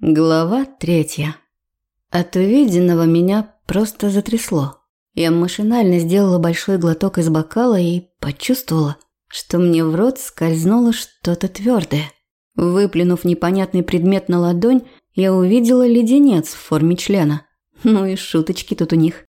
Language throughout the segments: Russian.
Глава третья. От увиденного меня просто затрясло. Я машинально сделала большой глоток из бокала и почувствовала, что мне в рот скользнуло что-то твердое. Выплюнув непонятный предмет на ладонь, я увидела леденец в форме члена. Ну и шуточки тут у них.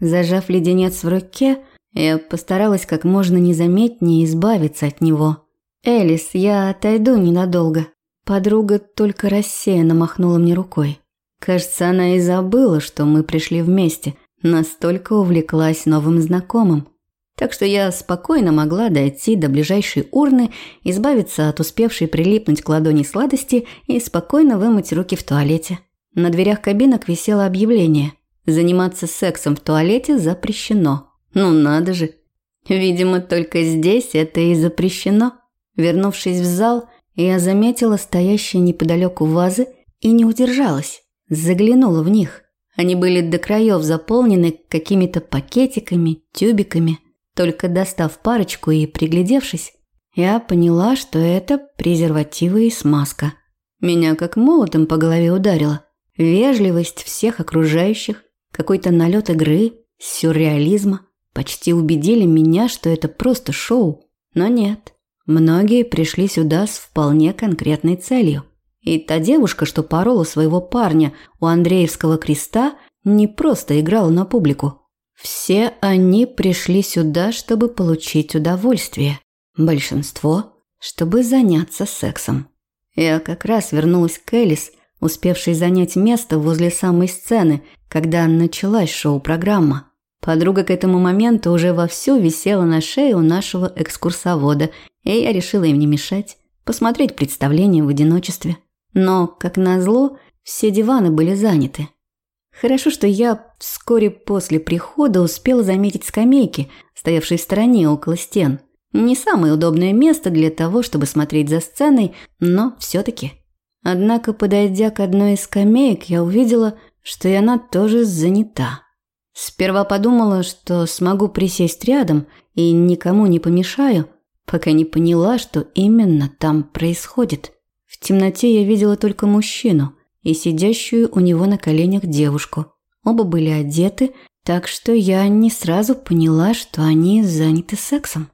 Зажав леденец в руке, я постаралась как можно незаметнее избавиться от него. «Элис, я отойду ненадолго», Подруга только рассеянно махнула мне рукой. Кажется, она и забыла, что мы пришли вместе, настолько увлеклась новым знакомым. Так что я спокойно могла дойти до ближайшей урны, избавиться от успевшей прилипнуть к ладони сладости и спокойно вымыть руки в туалете. На дверях кабинок висело объявление. Заниматься сексом в туалете запрещено. Ну надо же. Видимо, только здесь это и запрещено. Вернувшись в зал, я заметила стоящие неподалеку вазы и не удержалась. Заглянула в них. Они были до краев заполнены какими-то пакетиками, тюбиками. Только достав парочку и приглядевшись, я поняла, что это презервативы и смазка. Меня как молотом по голове ударило. Вежливость всех окружающих, какой-то налет игры, сюрреализма почти убедили меня, что это просто шоу. Но нет. Многие пришли сюда с вполне конкретной целью. И та девушка, что порола своего парня у Андреевского креста, не просто играла на публику. Все они пришли сюда, чтобы получить удовольствие. Большинство – чтобы заняться сексом. Я как раз вернулась к Элис, успевшей занять место возле самой сцены, когда началась шоу-программа. Подруга к этому моменту уже вовсю висела на шее у нашего экскурсовода, и я решила им не мешать, посмотреть представление в одиночестве. Но, как назло, все диваны были заняты. Хорошо, что я вскоре после прихода успела заметить скамейки, стоявшие в стороне около стен. Не самое удобное место для того, чтобы смотреть за сценой, но все-таки. Однако, подойдя к одной из скамеек, я увидела, что и она тоже занята. Сперва подумала, что смогу присесть рядом и никому не помешаю, пока не поняла, что именно там происходит. В темноте я видела только мужчину и сидящую у него на коленях девушку. Оба были одеты, так что я не сразу поняла, что они заняты сексом.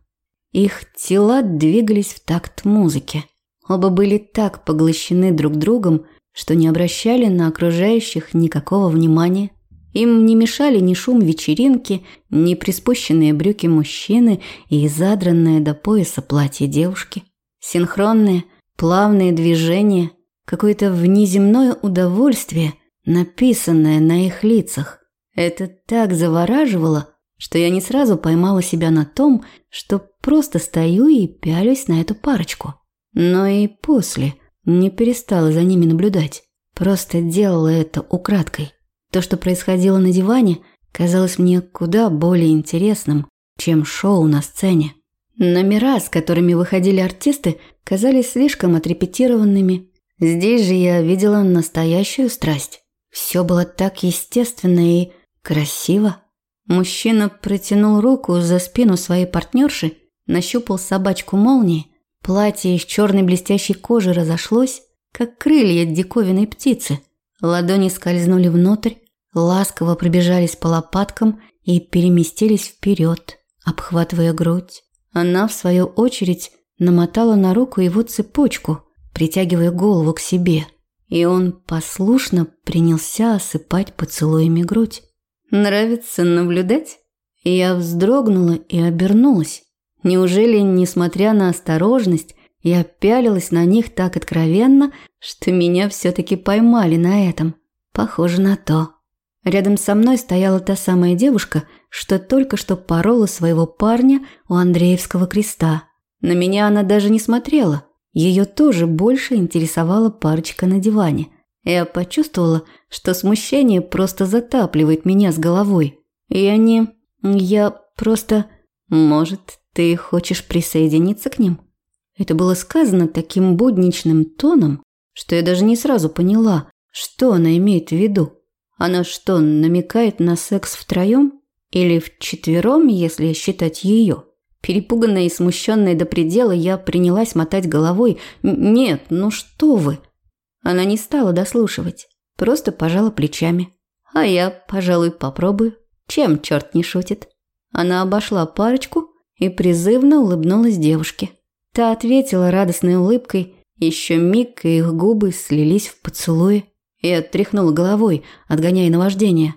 Их тела двигались в такт музыки. Оба были так поглощены друг другом, что не обращали на окружающих никакого внимания. Им не мешали ни шум вечеринки, ни приспущенные брюки мужчины и задранное до пояса платье девушки. Синхронные, плавные движения, какое-то внеземное удовольствие, написанное на их лицах. Это так завораживало, что я не сразу поймала себя на том, что просто стою и пялюсь на эту парочку. Но и после не перестала за ними наблюдать, просто делала это украдкой. То, что происходило на диване, казалось мне куда более интересным, чем шоу на сцене. Номера, с которыми выходили артисты, казались слишком отрепетированными. Здесь же я видела настоящую страсть. Все было так естественно и красиво. Мужчина протянул руку за спину своей партнерши, нащупал собачку молнии. Платье из черной блестящей кожи разошлось, как крылья диковинной птицы. Ладони скользнули внутрь, ласково пробежались по лопаткам и переместились вперед, обхватывая грудь. Она, в свою очередь, намотала на руку его цепочку, притягивая голову к себе, и он послушно принялся осыпать поцелуями грудь. «Нравится наблюдать?» Я вздрогнула и обернулась. Неужели, несмотря на осторожность, я пялилась на них так откровенно, что меня все-таки поймали на этом? Похоже на то. Рядом со мной стояла та самая девушка, что только что порола своего парня у Андреевского креста. На меня она даже не смотрела. Ее тоже больше интересовала парочка на диване. Я почувствовала, что смущение просто затапливает меня с головой. Я не... Я просто... Может, ты хочешь присоединиться к ним? Это было сказано таким будничным тоном, что я даже не сразу поняла, что она имеет в виду. Она что, намекает на секс втроем? Или вчетвером, если считать ее? Перепуганная и смущенная до предела, я принялась мотать головой. «Нет, ну что вы!» Она не стала дослушивать, просто пожала плечами. А я, пожалуй, попробую. Чем черт не шутит? Она обошла парочку и призывно улыбнулась девушке. Та ответила радостной улыбкой, еще миг, и их губы слились в поцелуе, и отряхнула головой, отгоняя наваждение.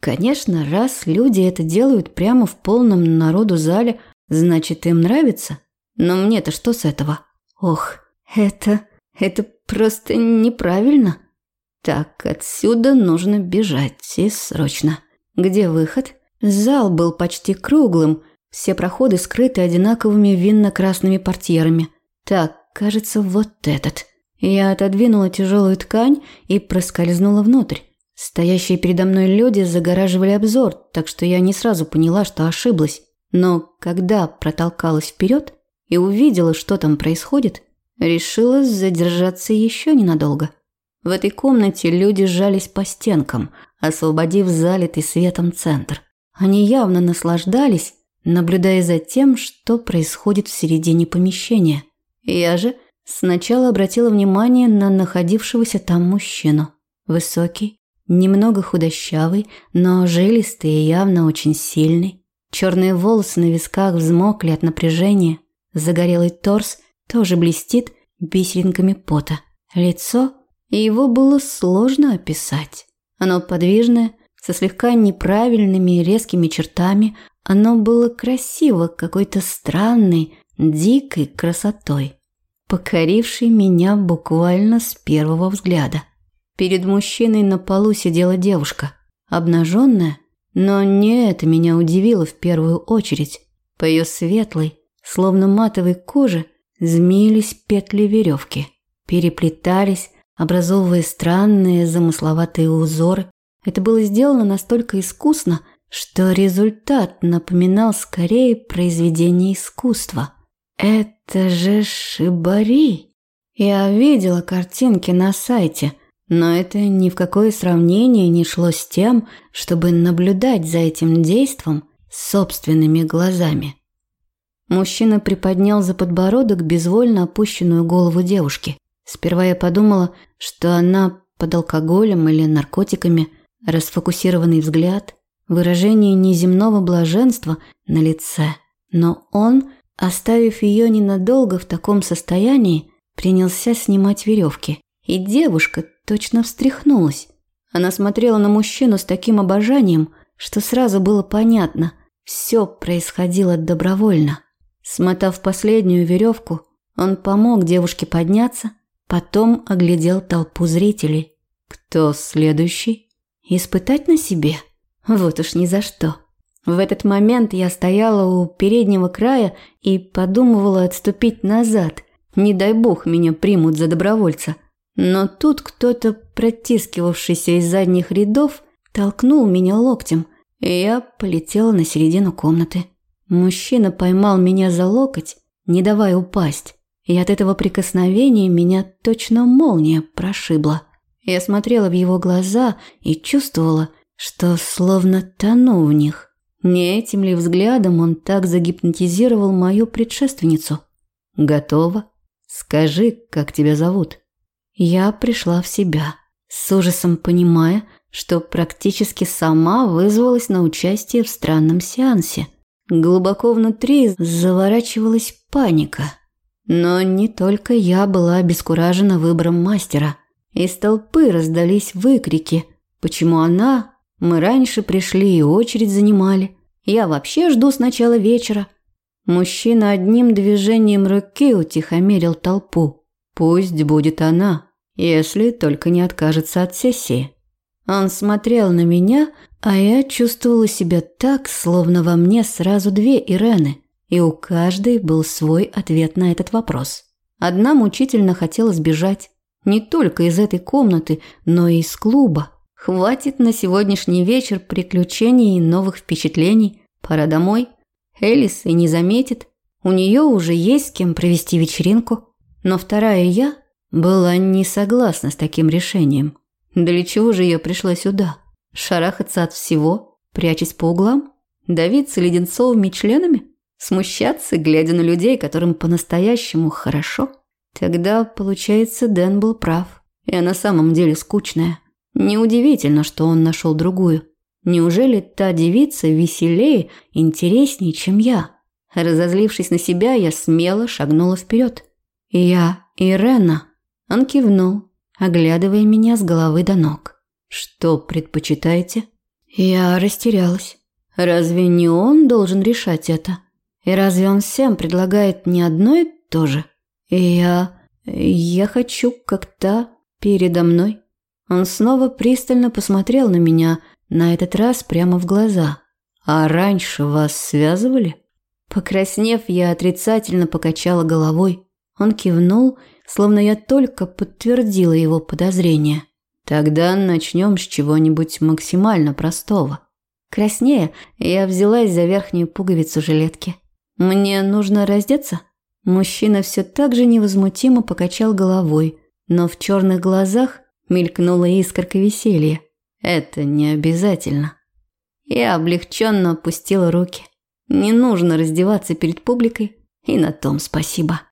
Конечно, раз люди это делают прямо в полном народу зале, значит, им нравится. Но мне-то что с этого? Ох, это... это просто неправильно. Так, отсюда нужно бежать, и срочно. Где выход? Зал был почти круглым, все проходы скрыты одинаковыми винно-красными портьерами. Так, кажется, вот этот. Я отодвинула тяжелую ткань и проскользнула внутрь. Стоящие передо мной люди загораживали обзор, так что я не сразу поняла, что ошиблась. Но когда протолкалась вперед и увидела, что там происходит, решила задержаться еще ненадолго. В этой комнате люди сжались по стенкам, освободив залитый светом центр. Они явно наслаждались, наблюдая за тем, что происходит в середине помещения. Я же сначала обратила внимание на находившегося там мужчину. Высокий, немного худощавый, но жилистый и явно очень сильный. Черные волосы на висках взмокли от напряжения. Загорелый торс тоже блестит бисеринками пота. Лицо его было сложно описать. Оно подвижное, со слегка неправильными резкими чертами, оно было красиво какой-то странной, дикой красотой, покорившей меня буквально с первого взгляда. Перед мужчиной на полу сидела девушка, обнаженная, но не это меня удивило в первую очередь. По ее светлой, словно матовой коже, змеились петли веревки, переплетались, образовывая странные замысловатые узоры. Это было сделано настолько искусно, что результат напоминал скорее произведение искусства. Это же шибари. Я видела картинки на сайте, но это ни в какое сравнение не шло с тем, чтобы наблюдать за этим действом собственными глазами. Мужчина приподнял за подбородок безвольно опущенную голову девушки. Сперва я подумала, что она под алкоголем или наркотиками, расфокусированный взгляд, выражение неземного блаженства на лице. Но он, оставив ее ненадолго в таком состоянии, принялся снимать веревки. И девушка точно встряхнулась. Она смотрела на мужчину с таким обожанием, что сразу было понятно, все происходило добровольно. Смотав последнюю веревку, он помог девушке подняться, потом оглядел толпу зрителей. Кто следующий? Испытать на себе? Вот уж ни за что. В этот момент я стояла у переднего края и подумывала отступить назад. Не дай бог меня примут за добровольца. Но тут кто-то, протискивавшийся из задних рядов, толкнул меня локтем, и я полетела на середину комнаты. Мужчина поймал меня за локоть, не давая упасть, и от этого прикосновения меня точно молния прошибла. Я смотрела в его глаза и чувствовала, что словно тону в них. Не этим ли взглядом он так загипнотизировал мою предшественницу? «Готово? Скажи, как тебя зовут?» Я пришла в себя, с ужасом понимая, что практически сама вызвалась на участие в странном сеансе – Глубоко внутри заворачивалась паника. Но не только я была обескуражена выбором мастера. Из толпы раздались выкрики. Почему она? Мы раньше пришли и очередь занимали. Я вообще жду с начала вечера. Мужчина одним движением руки утихомирил толпу. Пусть будет она, если только не откажется от сессии. Он смотрел на меня, а я чувствовала себя так, словно во мне сразу две Ирены, и у каждой был свой ответ на этот вопрос. Одна мучительно хотела сбежать. Не только из этой комнаты, но и из клуба. Хватит на сегодняшний вечер приключений и новых впечатлений. Пора домой. Элис и не заметит. У нее уже есть с кем провести вечеринку. Но вторая я была не согласна с таким решением. Для чего же я пришла сюда? Шарахаться от всего, прячась по углам? Давиться леденцовыми членами? Смущаться, глядя на людей, которым по-настоящему хорошо? Тогда, получается, Дэн был прав. Я на самом деле скучная. Неудивительно, что он нашел другую. Неужели та девица веселее, интереснее, чем я? Разозлившись на себя, я смело шагнула вперед. «Я Ирена». Он кивнул, оглядывая меня с головы до ног. «Что предпочитаете?» Я растерялась. Разве не он должен решать это? И разве он всем предлагает не одно и то же? И я... я хочу как-то передо мной. Он снова пристально посмотрел на меня, на этот раз прямо в глаза. «А раньше вас связывали?» Покраснев, я отрицательно покачала головой. Он кивнул, словно я только подтвердила его подозрение. «Тогда начнем с чего-нибудь максимально простого». Краснея, я взялась за верхнюю пуговицу жилетки. «Мне нужно раздеться?» Мужчина все так же невозмутимо покачал головой, но в черных глазах мелькнула искорка веселья. «Это не обязательно». Я облегченно опустила руки. Не нужно раздеваться перед публикой, и на том спасибо.